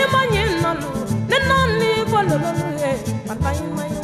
I'm nalu, nenani fololo, eh, pantai.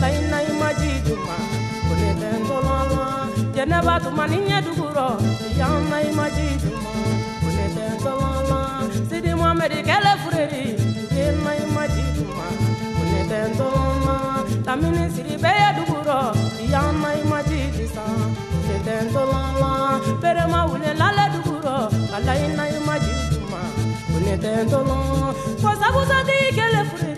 I ma ji duma ko ne tɛ ntɔlɔla sidi muhamɛdi kɛlɛ fureri yen na i ma ji duma ko ne tɛ ntɔlɔla lamini siri bɛɛ ye dugurɔ yan na i ma ji disa ko ne tɛ ntɔlɔla berema wule lalɛ dugurɔ ala i na i ma ji duma ko ne tɛ ntɔlɔla ko sabusati kɛlɛ fureri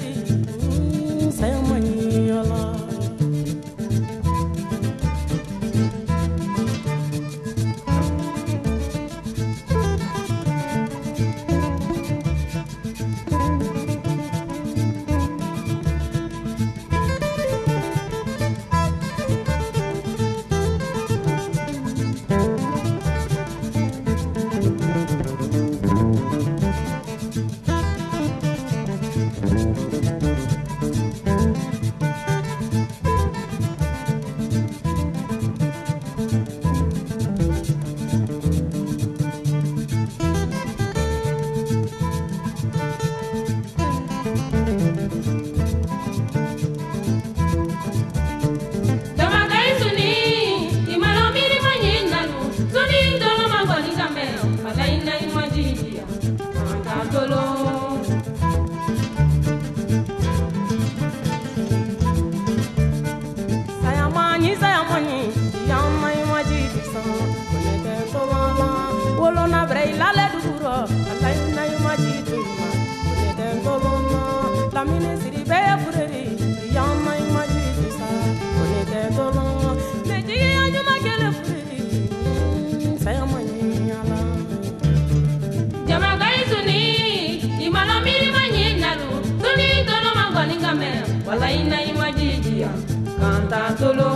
Tolo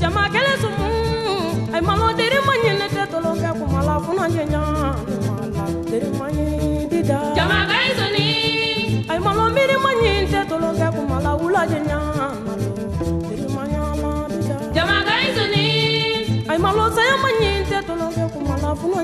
jama kelen sumu ay malo deri ma ɲini tɛ tolo kɛ kuma la funa jɛnya la deri ma ɲi dida. Jama kai soni ay malo miri ma ɲi tɛ tolo kɛ kuma la wula deri ma ɲa la dida. Jama kai soni ay malo saya ma ɲi tɛ tolo kɛ kuma la funa